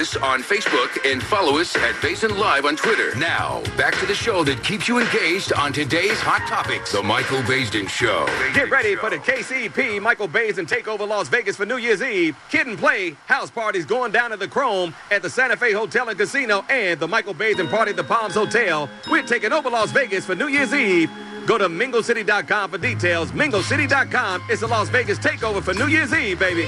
Us on Facebook and follow us at Baisden Live on Twitter. Now, back to the show that keeps you engaged on today's hot topics. The Michael Baisden Show. Get ready for the KCP Michael Baisden Takeover Las Vegas for New Year's Eve. Kid and Play house parties going down at the Chrome at the Santa Fe Hotel and Casino and the Michael Baisden Party at the Palms Hotel. We're taking over Las Vegas for New Year's Eve. Go to minglecity.com for details. Minglecity.com is the Las Vegas takeover for New Year's Eve, baby.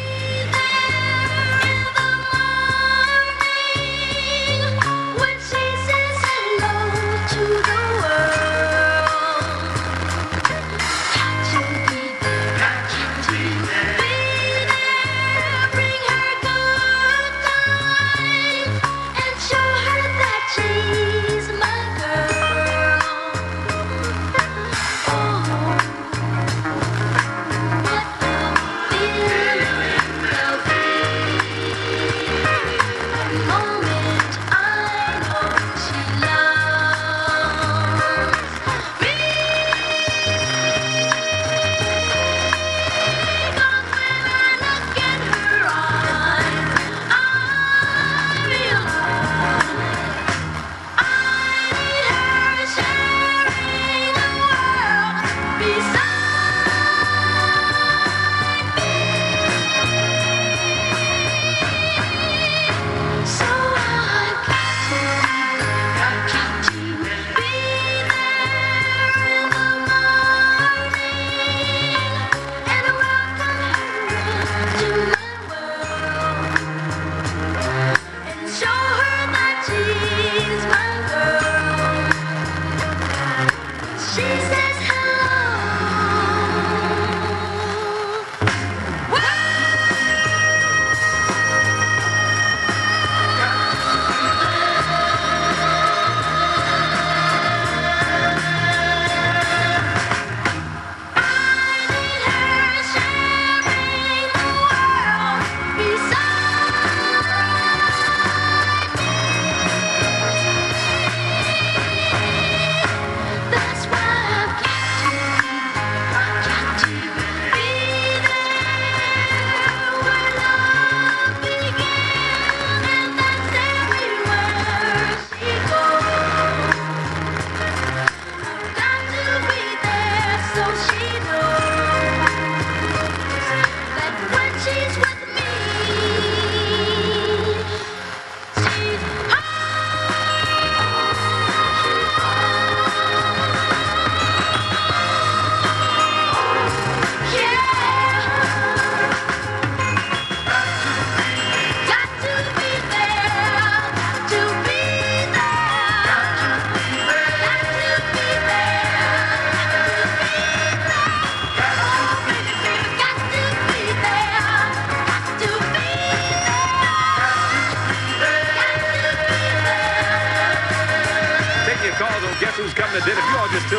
So she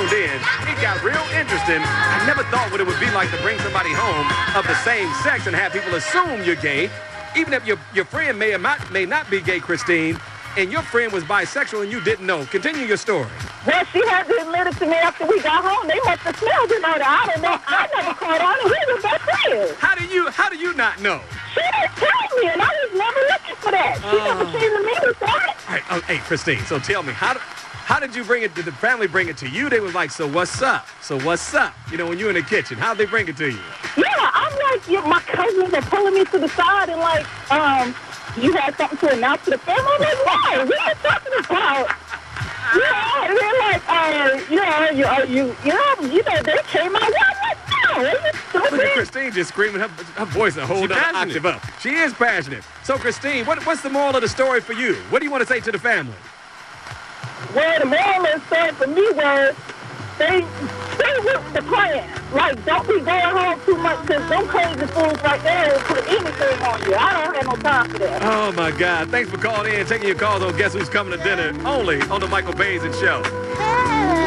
tuned in, it got real interesting. I never thought what it would be like to bring somebody home of the same sex and have people assume you're gay. Even if your, your friend may or not, may not be gay, Christine, and your friend was bisexual and you didn't know. Continue your story. Well, she had to admit it to me after we got home. They must have smelled him out. I don't know. I never caught on, and we were best friends. How do you how do you not know? She didn't tell me, and I was never looking for that. She uh. never came to me with that. All right, oh, hey, Christine, so tell me, how, do, how did you bring it, did the family bring it to you? They was like, so what's up? So what's up? You know, when you're in the kitchen, how'd they bring it to you? Yeah, I'm like, yeah, my cousins are pulling me to the side and like, um, you had something to announce to the family? I'm like, why? What are you talking about? Yeah, and they're like, uh, you know, you, uh, you, you know, you know, they came out. Yeah, I'm like, no, is it Look at? Christine just screaming her, her voice a whole other octave up. She is passionate. So, Christine, what, what's the moral of the story for you? What do you want to say to the family? Well, the moral of the for me was they stay with the plan. Like, don't be going home too much because them crazy fools right there will put anything on you. I don't have no time for that. Oh, my God. Thanks for calling in, taking your calls on Guess Who's Coming to Dinner, only on the Michael Baisden Show.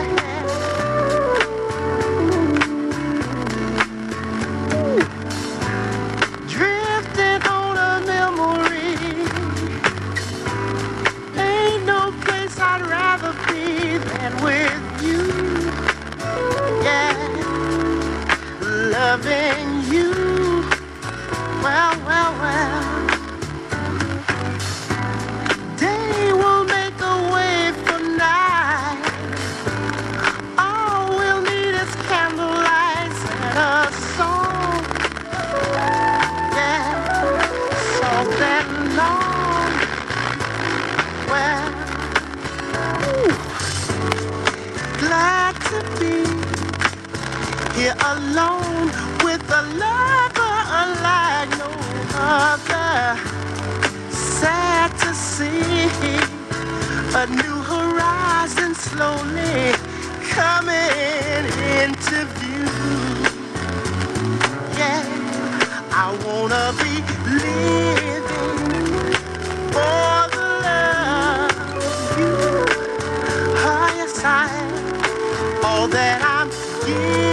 be here alone with a lover unlike no other. Sad to see a new horizon slowly coming. that I'm giving.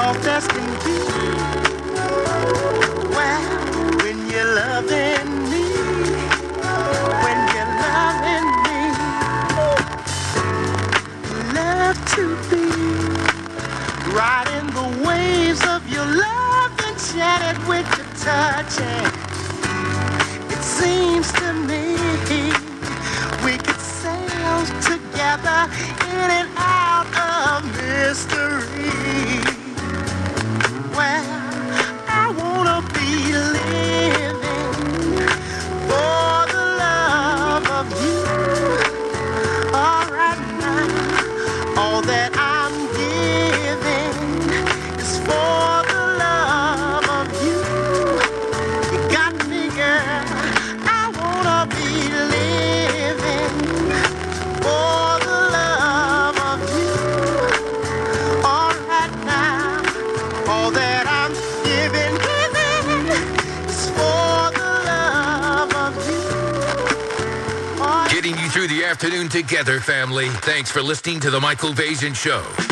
soft as can be. Well, when you're loving me, when you're loving me, love to be riding the waves of your love and chatted with your touch. And it seems to me we could sail together in and out of mystery. afternoon together, family. Thanks for listening to The Michael Baisden Show.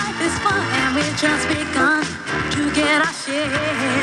life is fun and we've just begun to get our share.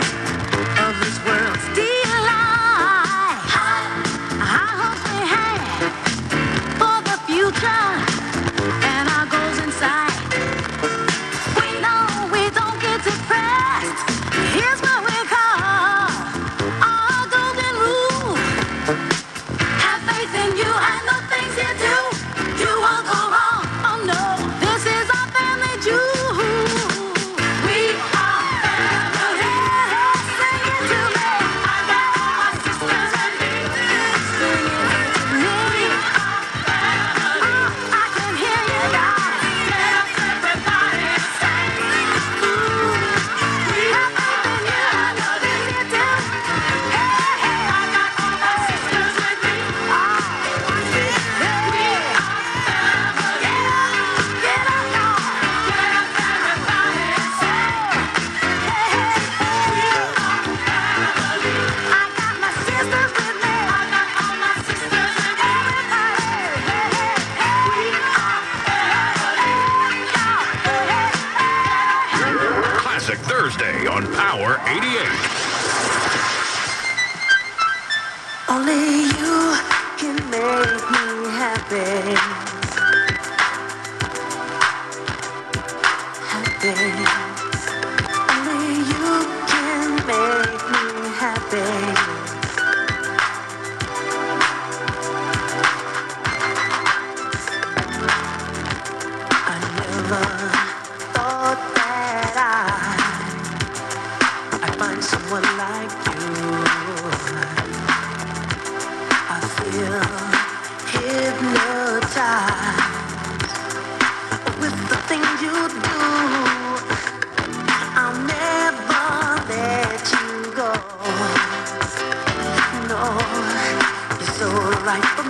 Throwback Thursday on Power 88. Only you can make me happy. Happy. Only you can make me happy. life.